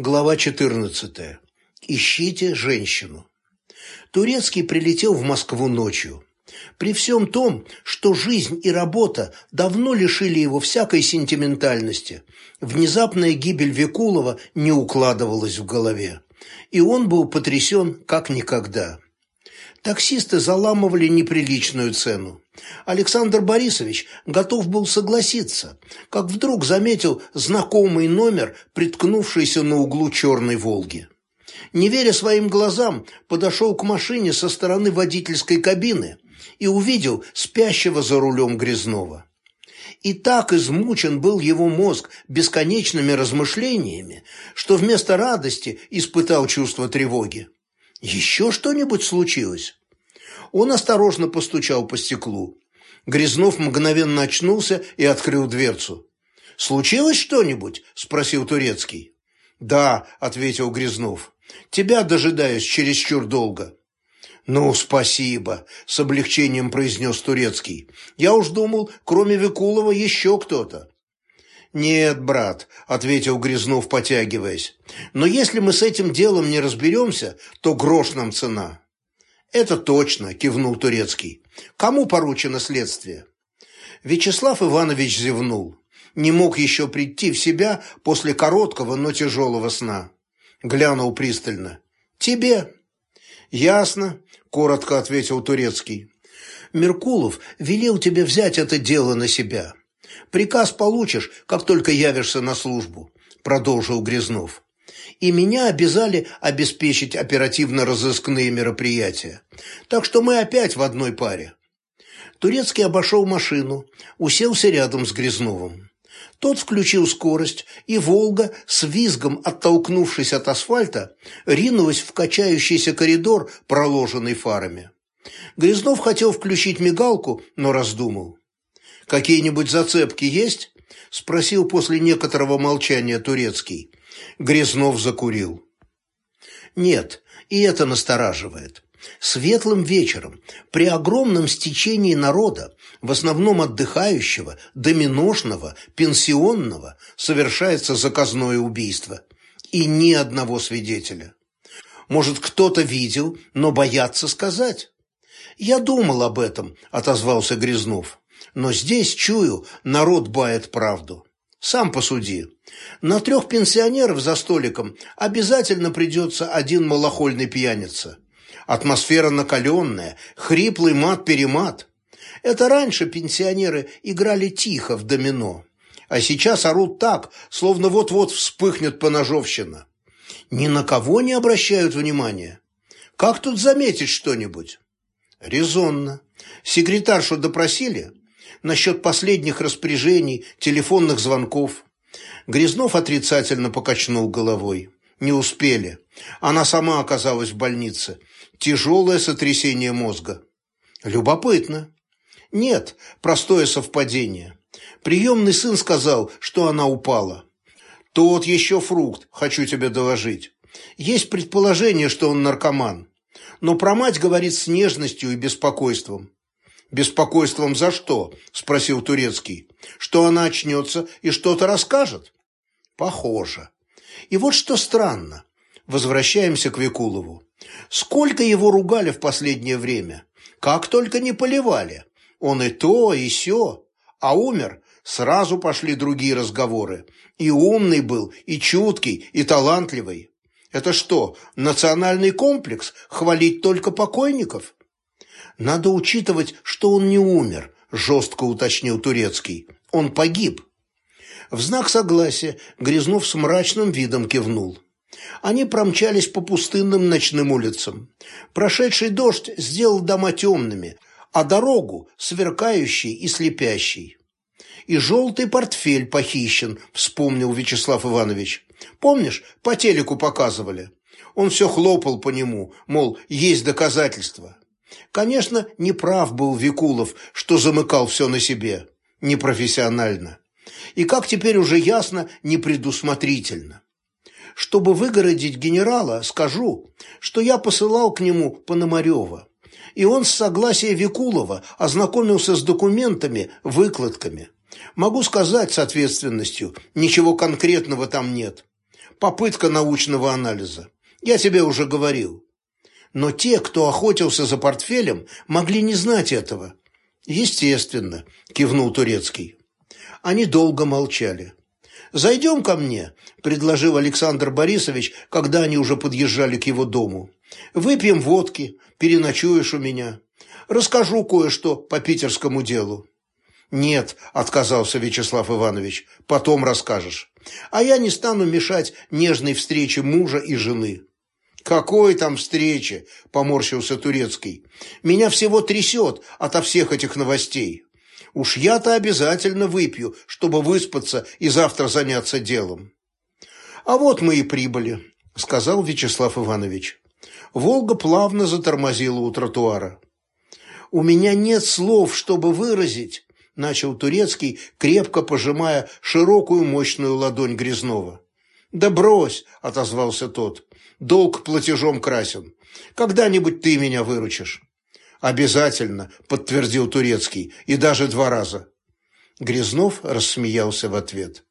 Глава 14. Ищите женщину. Турецкий прилетел в Москву ночью. При всем том, что жизнь и работа давно лишили его всякой сентиментальности, внезапная гибель Викулова не укладывалась в голове, и он был потрясен как никогда. Таксисты заламывали неприличную цену. Александр Борисович готов был согласиться, как вдруг заметил знакомый номер, приткнувшийся на углу черной «Волги». Не веря своим глазам, подошел к машине со стороны водительской кабины и увидел спящего за рулем Грязнова. И так измучен был его мозг бесконечными размышлениями, что вместо радости испытал чувство тревоги. Еще что-нибудь случилось? Он осторожно постучал по стеклу. Грязнов мгновенно очнулся и открыл дверцу. «Случилось что-нибудь?» – спросил Турецкий. «Да», – ответил Грязнов. «Тебя дожидаюсь чересчур долго». «Ну, спасибо», – с облегчением произнес Турецкий. «Я уж думал, кроме Викулова еще кто-то». «Нет, брат», – ответил Грязнов, потягиваясь. «Но если мы с этим делом не разберемся, то грош нам цена». «Это точно», – кивнул Турецкий. «Кому поручено следствие?» Вячеслав Иванович зевнул. Не мог еще прийти в себя после короткого, но тяжелого сна. Глянул пристально. «Тебе». «Ясно», – коротко ответил Турецкий. «Меркулов велел тебе взять это дело на себя. Приказ получишь, как только явишься на службу», – продолжил Грязнов и меня обязали обеспечить оперативно-розыскные мероприятия. Так что мы опять в одной паре. Турецкий обошел машину, уселся рядом с Грязновым. Тот включил скорость, и «Волга», с визгом оттолкнувшись от асфальта, ринулась в качающийся коридор, проложенный фарами. Грязнов хотел включить мигалку, но раздумал. «Какие-нибудь зацепки есть?» – спросил после некоторого молчания Турецкий. Грязнов закурил. Нет, и это настораживает. Светлым вечером, при огромном стечении народа, в основном отдыхающего, доминошного, пенсионного, совершается заказное убийство. И ни одного свидетеля. Может, кто-то видел, но боятся сказать. «Я думал об этом», – отозвался Грязнов. «Но здесь, чую, народ бает правду. Сам посуди. На трех пенсионеров за столиком обязательно придется один малохольный пьяница. Атмосфера накаленная, хриплый мат-перемат. Это раньше пенсионеры играли тихо в домино, а сейчас орут так, словно вот-вот вспыхнет поножовщина. Ни на кого не обращают внимания. Как тут заметить что-нибудь? Резонно. Секретаршу допросили? Насчет последних распоряжений, телефонных звонков. Грязнов отрицательно покачнул головой. Не успели. Она сама оказалась в больнице. Тяжелое сотрясение мозга. Любопытно. Нет, простое совпадение. Приемный сын сказал, что она упала. Тот еще фрукт, хочу тебе доложить. Есть предположение, что он наркоман. Но про мать говорит с нежностью и беспокойством. «Беспокойством за что?» – спросил Турецкий. «Что она очнется и что-то расскажет?» «Похоже. И вот что странно. Возвращаемся к Викулову. Сколько его ругали в последнее время. Как только не поливали. Он и то, и сё. А умер, сразу пошли другие разговоры. И умный был, и чуткий, и талантливый. Это что, национальный комплекс хвалить только покойников?» Надо учитывать, что он не умер, жестко уточнил Турецкий. Он погиб. В знак согласия Грязнов с мрачным видом кивнул. Они промчались по пустынным ночным улицам. Прошедший дождь сделал дома темными, а дорогу сверкающей и слепящей. «И желтый портфель похищен», — вспомнил Вячеслав Иванович. «Помнишь, по телеку показывали?» Он все хлопал по нему, мол, есть доказательства. Конечно, неправ был Викулов, что замыкал все на себе. Непрофессионально. И, как теперь уже ясно, непредусмотрительно. Чтобы выгородить генерала, скажу, что я посылал к нему Пономарева. И он с согласия Викулова ознакомился с документами, выкладками. Могу сказать с ответственностью, ничего конкретного там нет. Попытка научного анализа. Я тебе уже говорил. Но те, кто охотился за портфелем, могли не знать этого. Естественно, кивнул Турецкий. Они долго молчали. «Зайдем ко мне», – предложил Александр Борисович, когда они уже подъезжали к его дому. «Выпьем водки, переночуешь у меня. Расскажу кое-что по питерскому делу». «Нет», – отказался Вячеслав Иванович, – «потом расскажешь. А я не стану мешать нежной встрече мужа и жены». «Какой там встречи?» – поморщился Турецкий. «Меня всего трясет ото всех этих новостей. Уж я-то обязательно выпью, чтобы выспаться и завтра заняться делом». «А вот мы и прибыли», – сказал Вячеслав Иванович. Волга плавно затормозила у тротуара. «У меня нет слов, чтобы выразить», – начал Турецкий, крепко пожимая широкую мощную ладонь Грязнова. «Да брось», – отозвался тот, – «долг платежом красен. Когда-нибудь ты меня выручишь». «Обязательно», – подтвердил Турецкий, – «и даже два раза». Грязнов рассмеялся в ответ.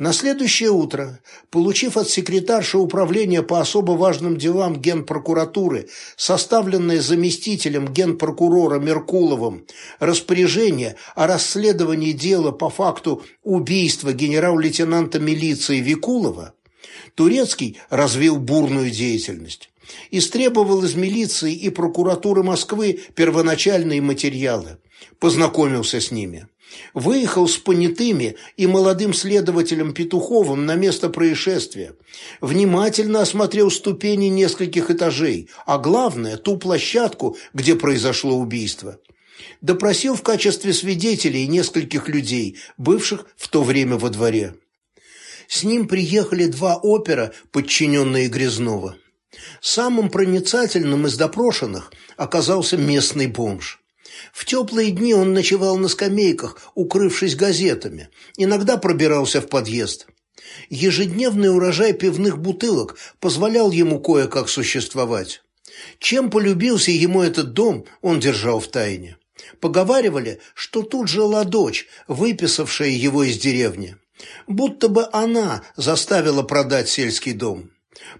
На следующее утро, получив от секретарши управления по особо важным делам Генпрокуратуры, составленное заместителем генпрокурора Меркуловым, распоряжение о расследовании дела по факту убийства генерал-лейтенанта милиции Викулова, Турецкий развил бурную деятельность. Истребовал из милиции и прокуратуры Москвы первоначальные материалы, познакомился с ними выехал с понятыми и молодым следователем Петуховым на место происшествия, внимательно осмотрел ступени нескольких этажей, а главное – ту площадку, где произошло убийство. Допросил в качестве свидетелей нескольких людей, бывших в то время во дворе. С ним приехали два опера, подчиненные Грязнова. Самым проницательным из допрошенных оказался местный бомж. В теплые дни он ночевал на скамейках, укрывшись газетами, иногда пробирался в подъезд. Ежедневный урожай пивных бутылок позволял ему кое-как существовать. Чем полюбился ему этот дом, он держал в тайне. Поговаривали, что тут жила дочь, выписавшая его из деревни. Будто бы она заставила продать сельский дом.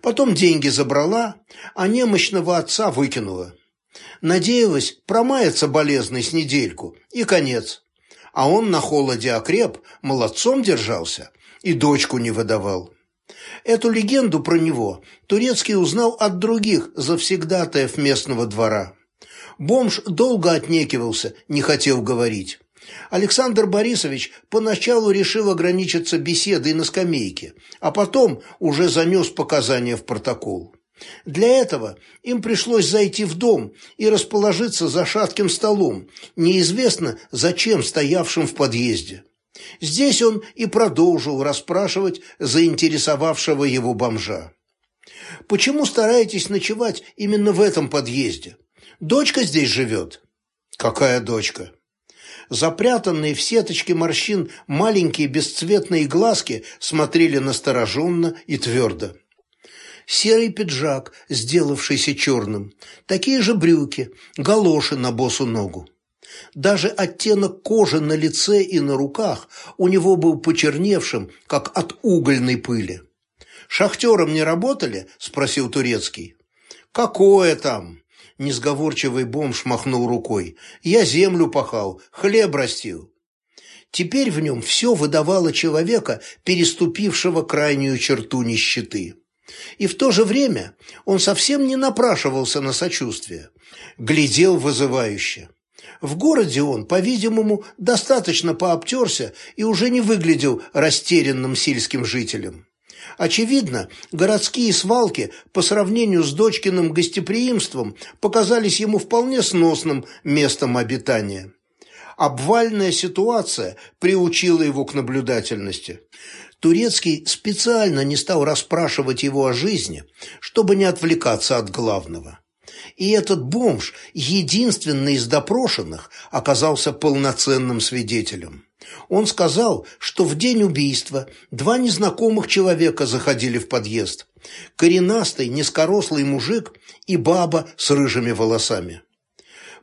Потом деньги забрала, а немощного отца выкинула. Надеялась промаяться болезный с недельку, и конец. А он на холоде окреп, молодцом держался и дочку не выдавал. Эту легенду про него Турецкий узнал от других завсегдатаев местного двора. Бомж долго отнекивался, не хотел говорить. Александр Борисович поначалу решил ограничиться беседой на скамейке, а потом уже занес показания в протокол. Для этого им пришлось зайти в дом и расположиться за шатким столом, неизвестно зачем стоявшим в подъезде. Здесь он и продолжил расспрашивать заинтересовавшего его бомжа. «Почему стараетесь ночевать именно в этом подъезде? Дочка здесь живет?» «Какая дочка?» Запрятанные в сеточке морщин маленькие бесцветные глазки смотрели настороженно и твердо серый пиджак, сделавшийся черным, такие же брюки, галоши на босу ногу. Даже оттенок кожи на лице и на руках у него был почерневшим, как от угольной пыли. «Шахтером не работали?» – спросил Турецкий. «Какое там?» – несговорчивый бомж махнул рукой. «Я землю пахал, хлеб растил». Теперь в нем все выдавало человека, переступившего крайнюю черту нищеты. И в то же время он совсем не напрашивался на сочувствие, глядел вызывающе. В городе он, по-видимому, достаточно пообтерся и уже не выглядел растерянным сельским жителем. Очевидно, городские свалки по сравнению с дочкиным гостеприимством показались ему вполне сносным местом обитания. Обвальная ситуация приучила его к наблюдательности. Турецкий специально не стал расспрашивать его о жизни, чтобы не отвлекаться от главного. И этот бомж, единственный из допрошенных, оказался полноценным свидетелем. Он сказал, что в день убийства два незнакомых человека заходили в подъезд. Коренастый, низкорослый мужик и баба с рыжими волосами.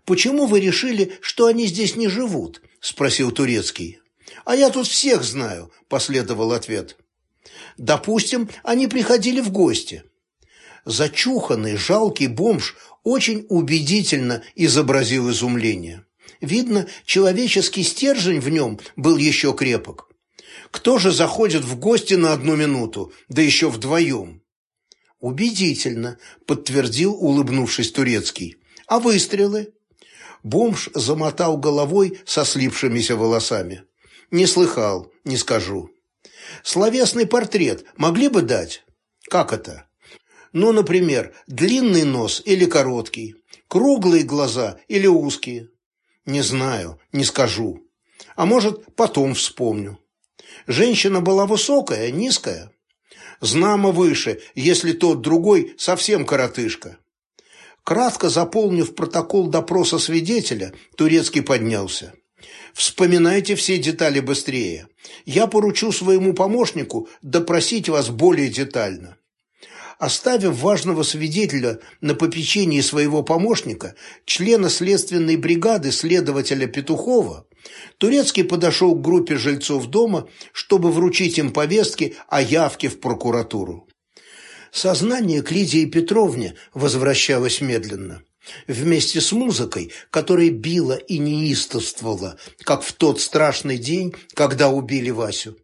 «Почему вы решили, что они здесь не живут?» – спросил Турецкий. «А я тут всех знаю», – последовал ответ. Допустим, они приходили в гости. Зачуханный, жалкий бомж очень убедительно изобразил изумление. Видно, человеческий стержень в нем был еще крепок. Кто же заходит в гости на одну минуту, да еще вдвоем? Убедительно, подтвердил, улыбнувшись турецкий. А выстрелы? Бомж замотал головой со слипшимися волосами. Не слыхал, не скажу. Словесный портрет могли бы дать? Как это? Ну, например, длинный нос или короткий, круглые глаза или узкие. Не знаю, не скажу. А может, потом вспомню. Женщина была высокая, низкая. Знамо выше, если тот другой совсем коротышка. Кратко заполнив протокол допроса свидетеля, Турецкий поднялся. Вспоминайте все детали быстрее. Я поручу своему помощнику допросить вас более детально. Оставив важного свидетеля на попечении своего помощника, члена следственной бригады следователя Петухова, Турецкий подошел к группе жильцов дома, чтобы вручить им повестки о явке в прокуратуру. Сознание к Лидии Петровне возвращалось медленно вместе с музыкой, которая била и неистовствовала, как в тот страшный день, когда убили Васю.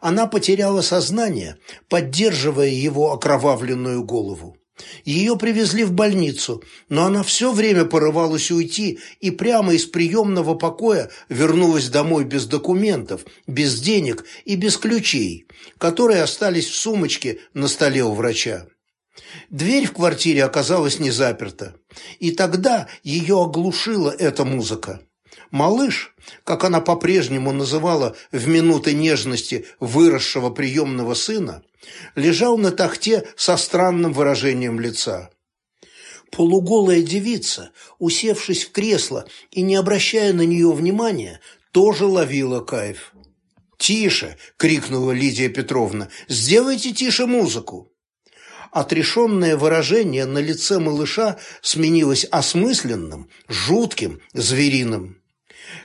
Она потеряла сознание, поддерживая его окровавленную голову. Ее привезли в больницу, но она все время порывалась уйти и прямо из приемного покоя вернулась домой без документов, без денег и без ключей, которые остались в сумочке на столе у врача. Дверь в квартире оказалась не заперта, и тогда ее оглушила эта музыка. Малыш, как она по-прежнему называла в минуты нежности выросшего приемного сына, лежал на тахте со странным выражением лица. Полуголая девица, усевшись в кресло и не обращая на нее внимания, тоже ловила кайф. «Тише!» – крикнула Лидия Петровна. «Сделайте тише музыку!» Отрешенное выражение на лице малыша сменилось осмысленным, жутким, звериным.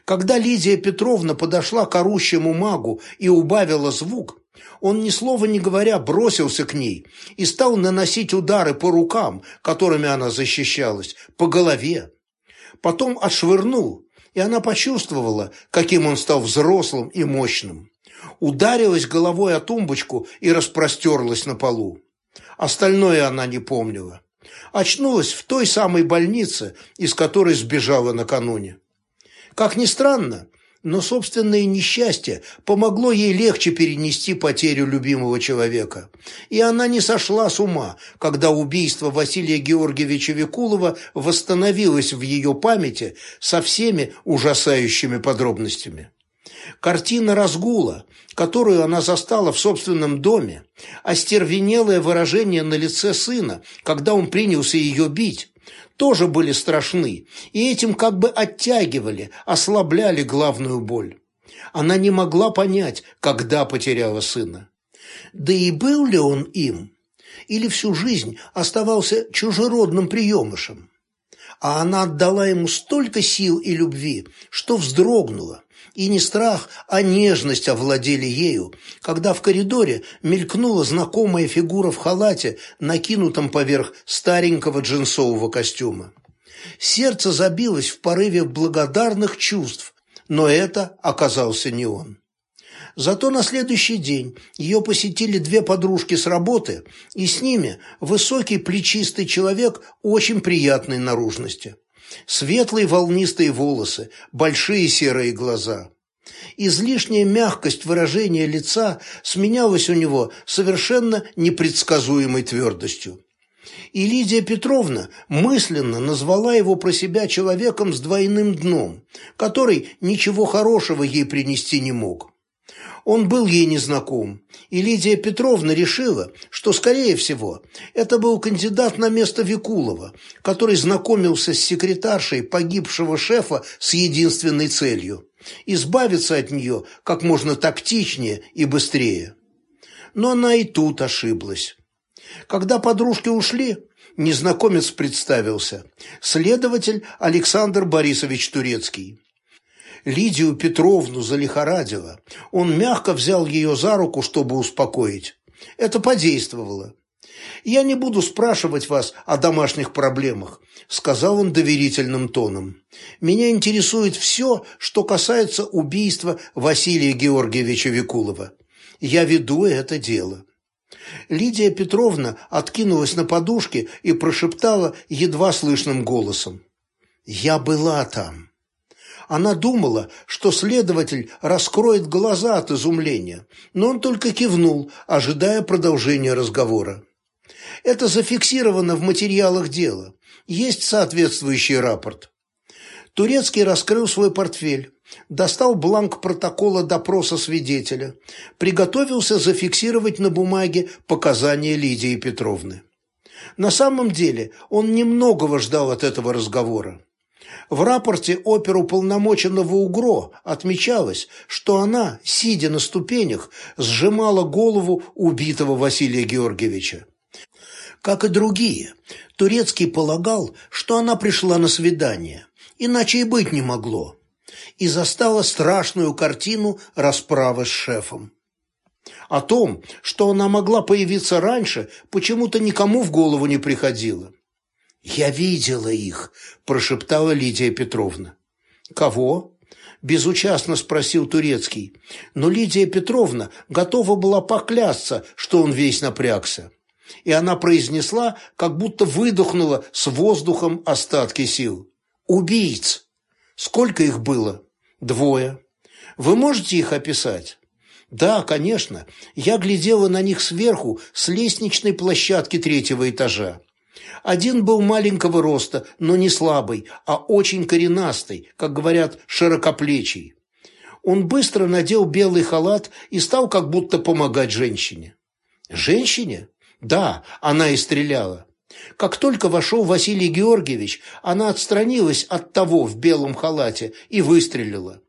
Когда Лидия Петровна подошла к орущему магу и убавила звук, он, ни слова не говоря, бросился к ней и стал наносить удары по рукам, которыми она защищалась, по голове. Потом отшвырнул, и она почувствовала, каким он стал взрослым и мощным. Ударилась головой о тумбочку и распростерлась на полу. Остальное она не помнила. Очнулась в той самой больнице, из которой сбежала накануне. Как ни странно, но собственное несчастье помогло ей легче перенести потерю любимого человека. И она не сошла с ума, когда убийство Василия Георгиевича Викулова восстановилось в ее памяти со всеми ужасающими подробностями. Картина разгула, которую она застала в собственном доме, остервенелое выражение на лице сына, когда он принялся ее бить, тоже были страшны, и этим как бы оттягивали, ослабляли главную боль. Она не могла понять, когда потеряла сына. Да и был ли он им? Или всю жизнь оставался чужеродным приемышем? А она отдала ему столько сил и любви, что вздрогнула, и не страх, а нежность овладели ею, когда в коридоре мелькнула знакомая фигура в халате, накинутом поверх старенького джинсового костюма. Сердце забилось в порыве благодарных чувств, но это оказался не он. Зато на следующий день ее посетили две подружки с работы, и с ними высокий плечистый человек очень приятной наружности. Светлые волнистые волосы, большие серые глаза. Излишняя мягкость выражения лица сменялась у него совершенно непредсказуемой твердостью. И Лидия Петровна мысленно назвала его про себя человеком с двойным дном, который ничего хорошего ей принести не мог. Он был ей незнаком, и Лидия Петровна решила, что, скорее всего, это был кандидат на место Викулова, который знакомился с секретаршей погибшего шефа с единственной целью – избавиться от нее как можно тактичнее и быстрее. Но она и тут ошиблась. Когда подружки ушли, незнакомец представился – следователь Александр Борисович Турецкий. Лидию Петровну залихорадило. Он мягко взял ее за руку, чтобы успокоить. Это подействовало. «Я не буду спрашивать вас о домашних проблемах», – сказал он доверительным тоном. «Меня интересует все, что касается убийства Василия Георгиевича Викулова. Я веду это дело». Лидия Петровна откинулась на подушке и прошептала едва слышным голосом. «Я была там». Она думала, что следователь раскроет глаза от изумления, но он только кивнул, ожидая продолжения разговора. Это зафиксировано в материалах дела. Есть соответствующий рапорт. Турецкий раскрыл свой портфель, достал бланк протокола допроса свидетеля, приготовился зафиксировать на бумаге показания Лидии Петровны. На самом деле он немногого ждал от этого разговора. В рапорте оперуполномоченного УГРО отмечалось, что она, сидя на ступенях, сжимала голову убитого Василия Георгиевича. Как и другие, Турецкий полагал, что она пришла на свидание, иначе и быть не могло, и застала страшную картину расправы с шефом. О том, что она могла появиться раньше, почему-то никому в голову не приходило. «Я видела их», – прошептала Лидия Петровна. «Кого?» – безучастно спросил Турецкий, но Лидия Петровна готова была поклясться, что он весь напрягся и она произнесла, как будто выдохнула с воздухом остатки сил. «Убийц! Сколько их было?» «Двое. Вы можете их описать?» «Да, конечно. Я глядела на них сверху, с лестничной площадки третьего этажа. Один был маленького роста, но не слабый, а очень коренастый, как говорят, широкоплечий. Он быстро надел белый халат и стал как будто помогать женщине. Женщине? Да, она и стреляла. Как только вошел Василий Георгиевич, она отстранилась от того в белом халате и выстрелила.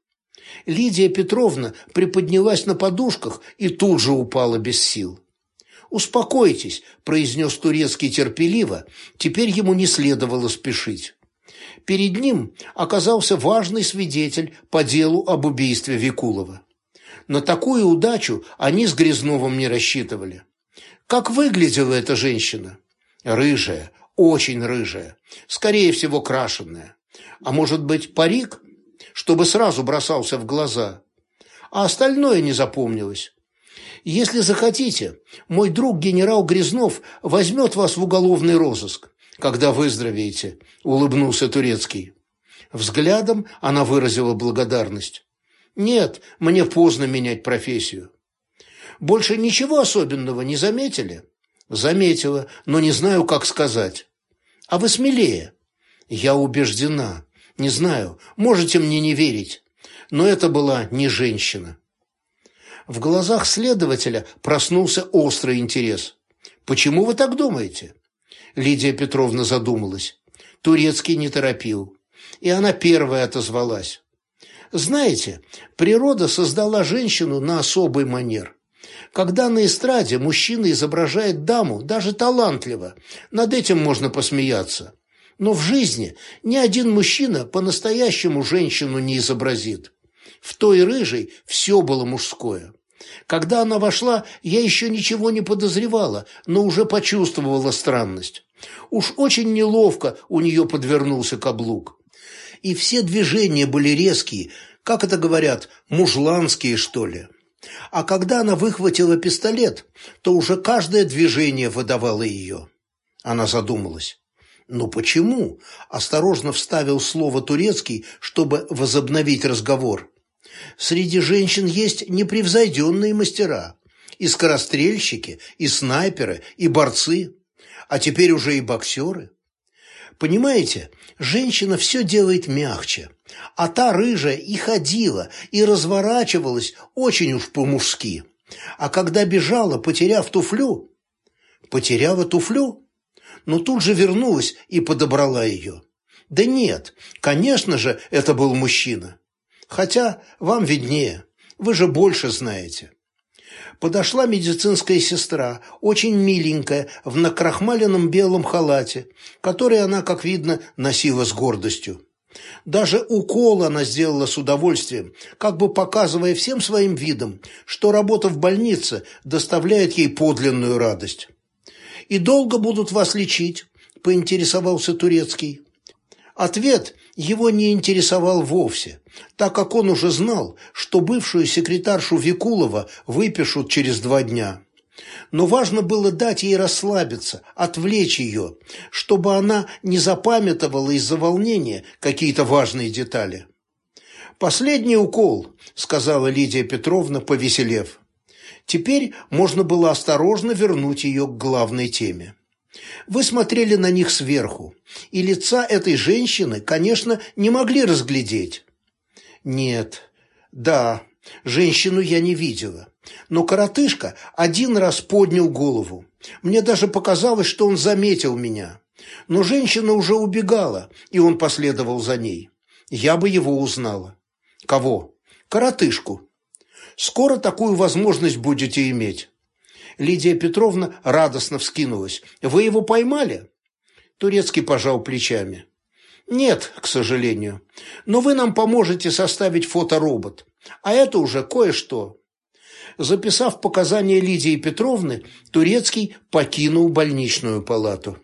Лидия Петровна приподнялась на подушках и тут же упала без сил. «Успокойтесь», – произнес Турецкий терпеливо, теперь ему не следовало спешить. Перед ним оказался важный свидетель по делу об убийстве Викулова. На такую удачу они с Грязновым не рассчитывали. Как выглядела эта женщина? Рыжая, очень рыжая, скорее всего, крашенная. А может быть, парик, чтобы сразу бросался в глаза? А остальное не запомнилось. Если захотите, мой друг генерал Грязнов возьмет вас в уголовный розыск, когда выздоровеете, улыбнулся Турецкий. Взглядом она выразила благодарность. Нет, мне поздно менять профессию. Больше ничего особенного не заметили? Заметила, но не знаю, как сказать. А вы смелее. Я убеждена. Не знаю, можете мне не верить. Но это была не женщина. В глазах следователя проснулся острый интерес. «Почему вы так думаете?» Лидия Петровна задумалась. Турецкий не торопил. И она первая отозвалась. «Знаете, природа создала женщину на особый манер. Когда на эстраде мужчина изображает даму, даже талантливо, над этим можно посмеяться. Но в жизни ни один мужчина по-настоящему женщину не изобразит. В той рыжей все было мужское. Когда она вошла, я еще ничего не подозревала, но уже почувствовала странность. Уж очень неловко у нее подвернулся каблук. И все движения были резкие, как это говорят, мужланские, что ли. А когда она выхватила пистолет, то уже каждое движение выдавало ее. Она задумалась. «Ну почему?» – осторожно вставил слово турецкий, чтобы возобновить разговор. «Среди женщин есть непревзойденные мастера. И скорострельщики, и снайперы, и борцы, а теперь уже и боксеры. Понимаете, женщина все делает мягче, а та рыжая и ходила, и разворачивалась очень уж по-мужски. А когда бежала, потеряв туфлю... Потеряла туфлю? Но тут же вернулась и подобрала ее. Да нет, конечно же, это был мужчина. Хотя вам виднее, вы же больше знаете подошла медицинская сестра, очень миленькая, в накрахмаленном белом халате, который она, как видно, носила с гордостью. Даже укол она сделала с удовольствием, как бы показывая всем своим видом, что работа в больнице доставляет ей подлинную радость. «И долго будут вас лечить?» – поинтересовался Турецкий. Ответ его не интересовал вовсе, так как он уже знал, что бывшую секретаршу Викулова выпишут через два дня. Но важно было дать ей расслабиться, отвлечь ее, чтобы она не запамятовала из-за волнения какие-то важные детали. «Последний укол», – сказала Лидия Петровна, повеселев. Теперь можно было осторожно вернуть ее к главной теме. Вы смотрели на них сверху, и лица этой женщины, конечно, не могли разглядеть. Нет, да, женщину я не видела. Но коротышка один раз поднял голову. Мне даже показалось, что он заметил меня. Но женщина уже убегала, и он последовал за ней. Я бы его узнала. Кого? Коротышку. Скоро такую возможность будете иметь. Лидия Петровна радостно вскинулась. «Вы его поймали?» Турецкий пожал плечами. «Нет, к сожалению. Но вы нам поможете составить фоторобот. А это уже кое-что». Записав показания Лидии Петровны, Турецкий покинул больничную палату.